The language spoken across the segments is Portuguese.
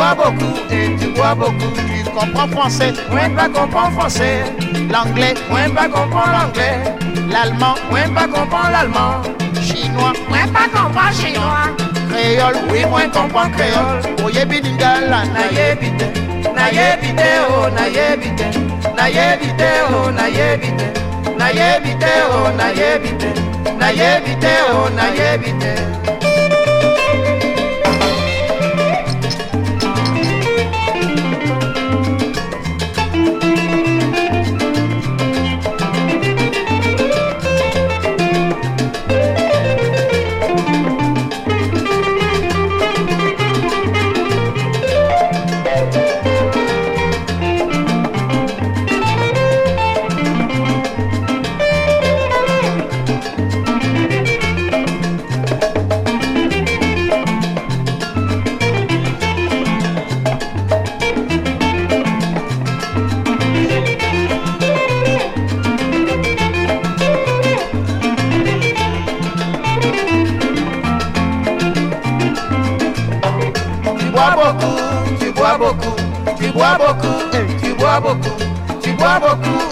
bois beaucoup et tu bois beaucoup. Tu comprends français, moi pas comprends français. L'anglais, moi pas comprends l'anglais. L'allemand, moi pas comprends l'allemand. Chinois, moi pas comprends chinois. Créole, oui, moi comprends créole. Oye biningala, na yebite, na yebite, oh, na yebite, na yebite, oh, na yebite. Na yebite, oh, na yebite, na yebite, oh, na yebite.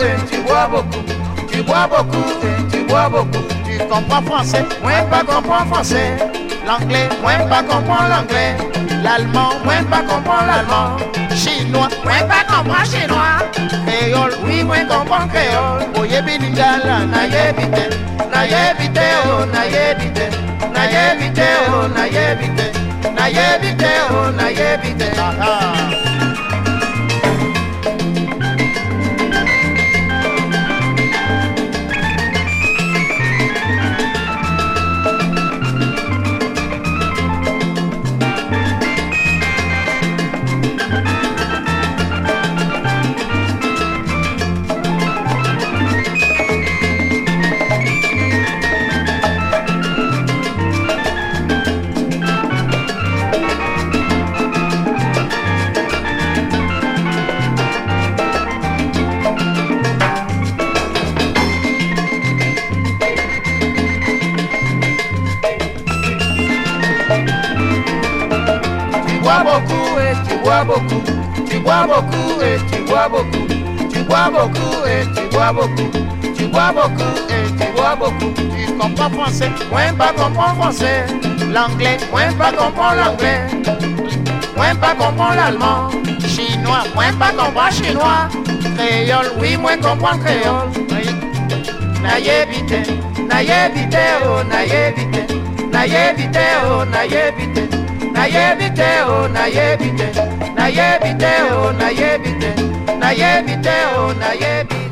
Et tu bois beaucoup, tu bois beaucoup et tu bois beaucoup. Tu comprends français, moi pas comprends français. L'anglais, moi pas comprends l'anglais. L'allemand, moi pas comprends l'allemand. Chinois, moi pas comprends chinois. Créole, oui moi comprends créole. Oye biningala, na yebite, na yebite oh, na yebite, na yebite oh, na yebite. Na yebite oh, na yebite. Aha. Bois beaucoup et tu bois beaucoup. Tu bois beaucoup et tu bois beaucoup. Tu comprends français, moi pas comprends français. L'anglais, moi pas comprends l'anglais. Moi pas comprends l'allemand. Chinois, moi pas comprends chinois. Créole, oui, moi comprends créole. Na yebite, na yebite, oh, na yebite. Na yebite, oh, na nayebi te o nayebi te. Nayebi te o nayebi te. Nayebi te o nayebi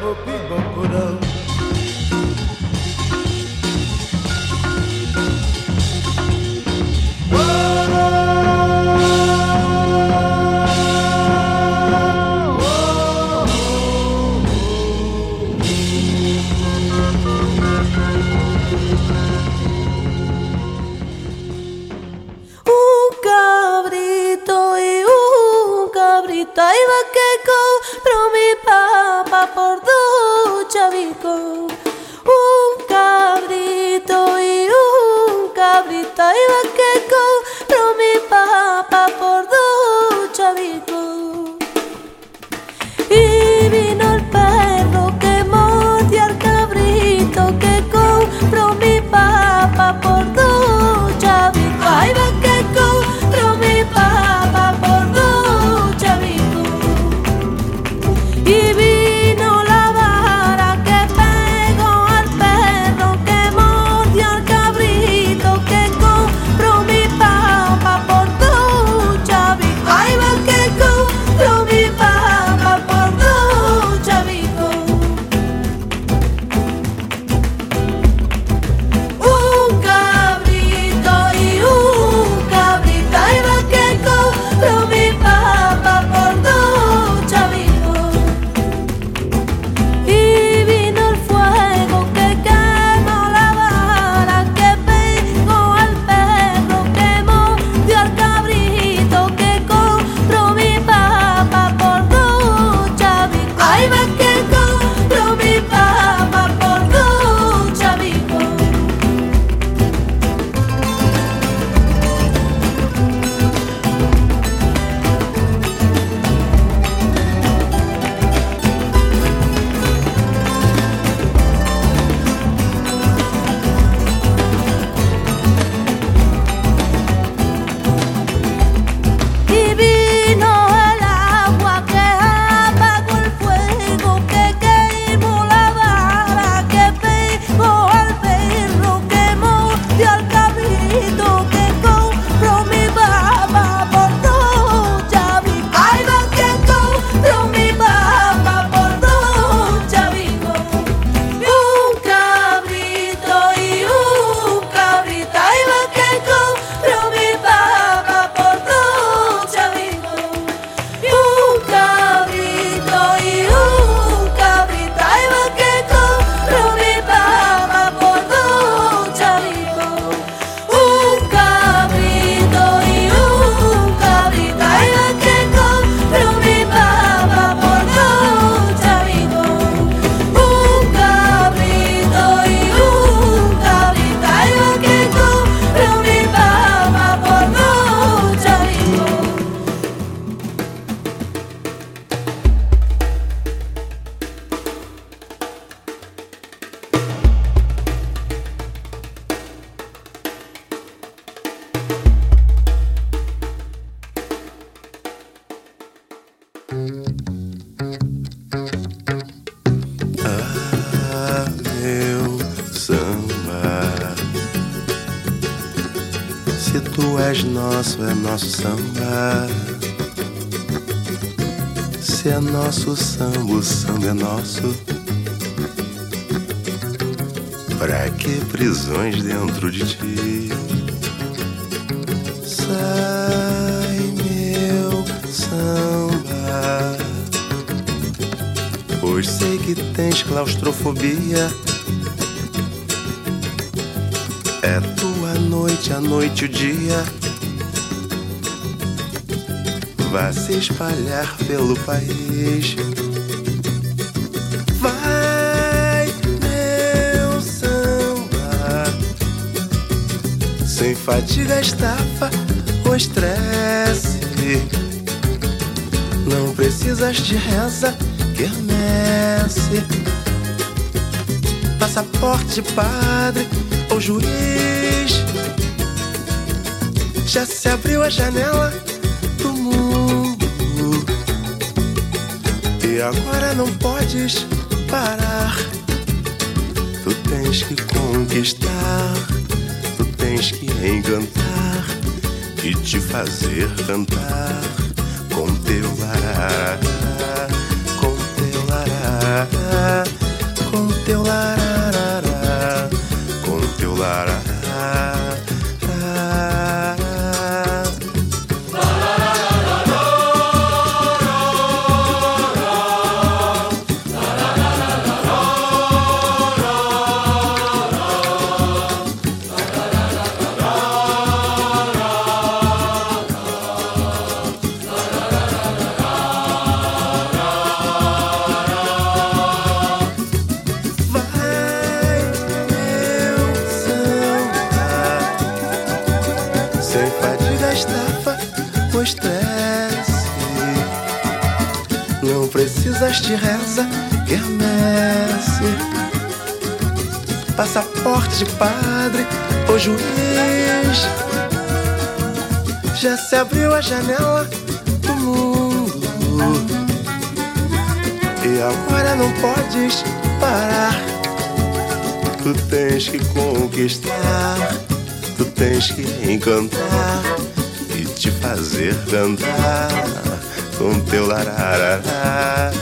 bo bi bo bo nosso samba, o samba é nosso. Pra que prisões dentro de ti? Sai, meu samba. Pois sei que tens claustrofobia. É tua noite, a noite, o dia. Vai se espalhar pelo país. Vai, meu samba. Sem fadiga, estafa ou estresse. Não precisas de reza, quermesse. Passaporte, padre ou juiz. Já se abriu a janela E agora não podes parar. Tu tens que conquistar, tu tens que encantar e te fazer cantar com teu lará, com teu lará, com teu lará, com teu lará. Sem fadiga, estafa ou estresse. Não precisas de reza, quermesse. Passaporte, padre ou juiz. Já se abriu a janela do mundo. E agora não podes parar. Tu tens que conquistar, tens que encantar e te fazer cantar com teu lararará.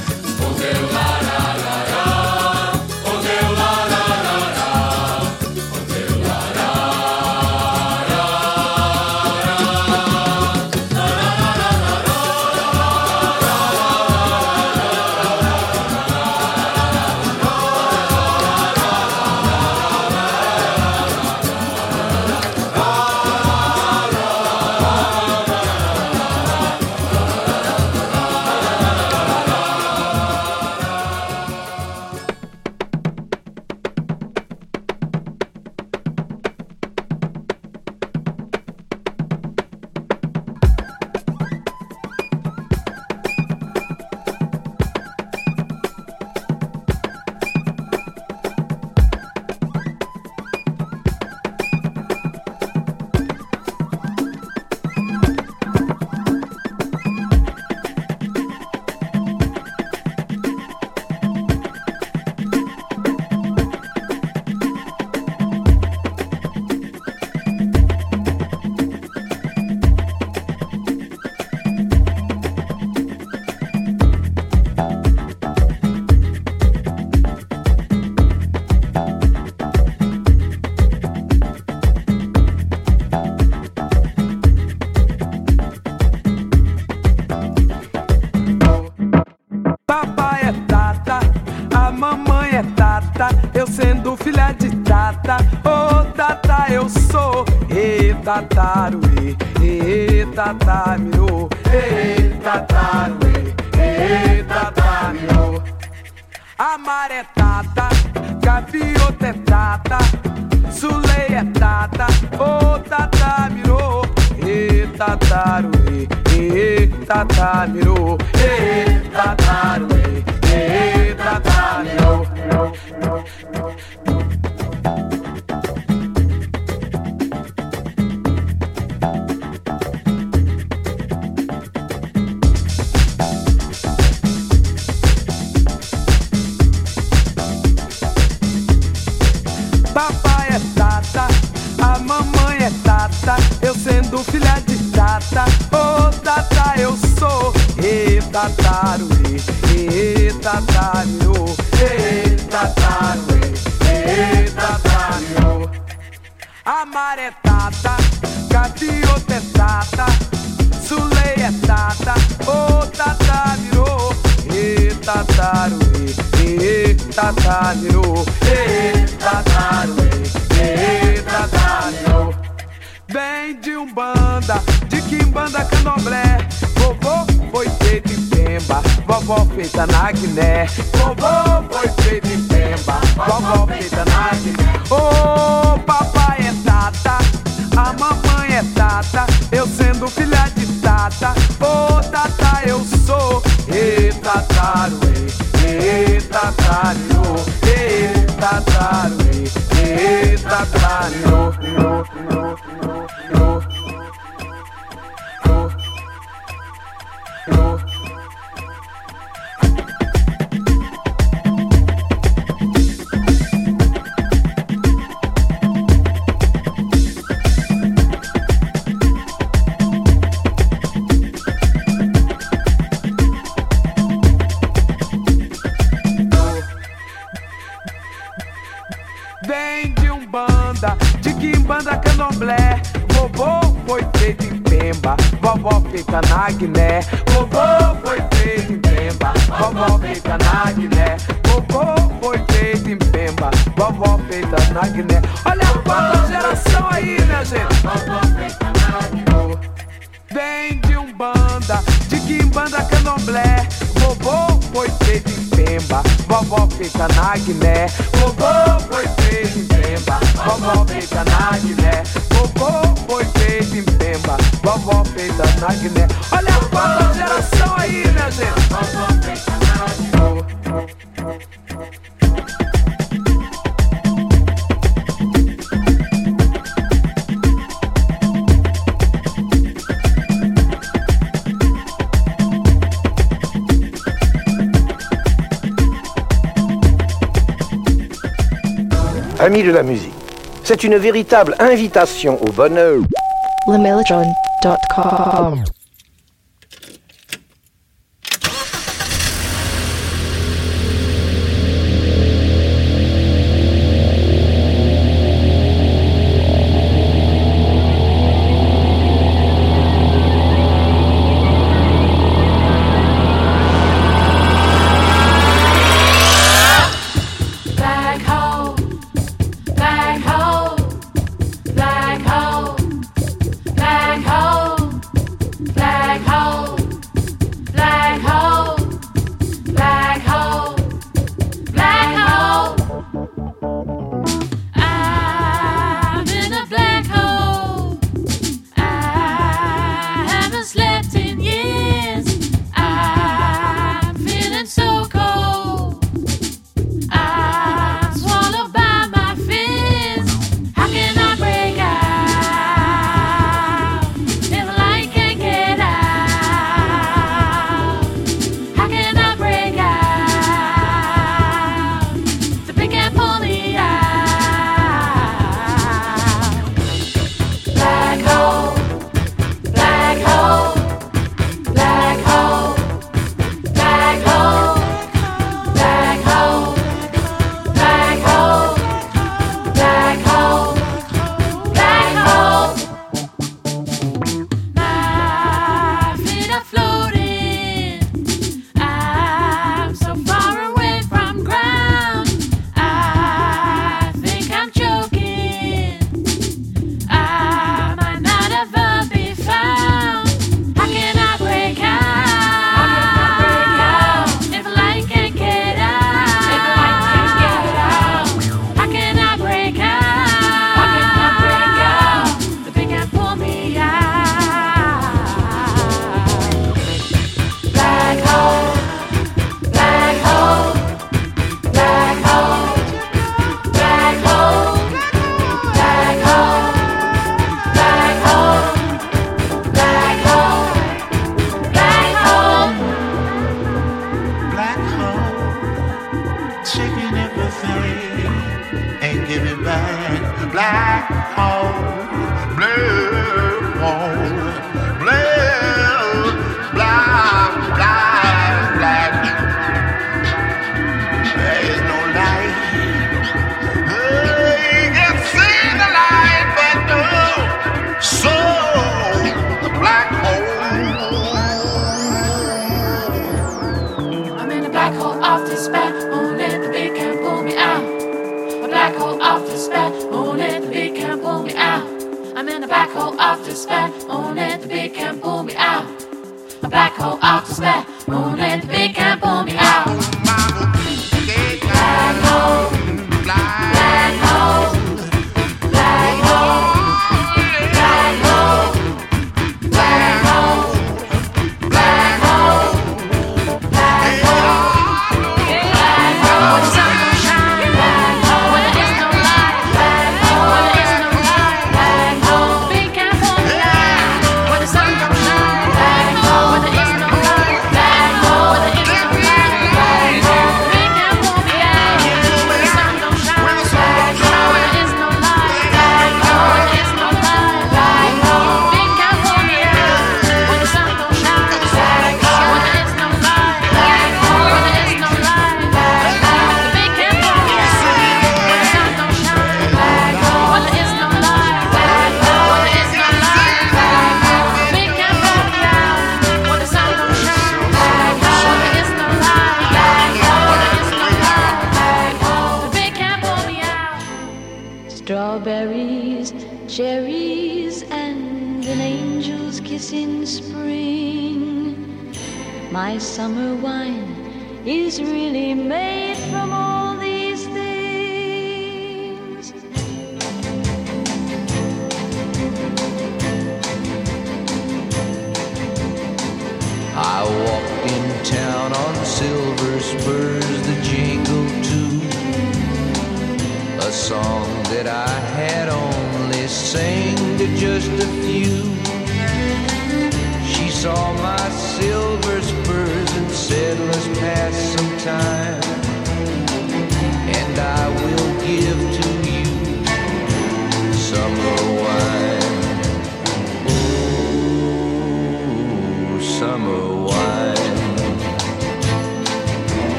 Une véritable invitation au bonheur.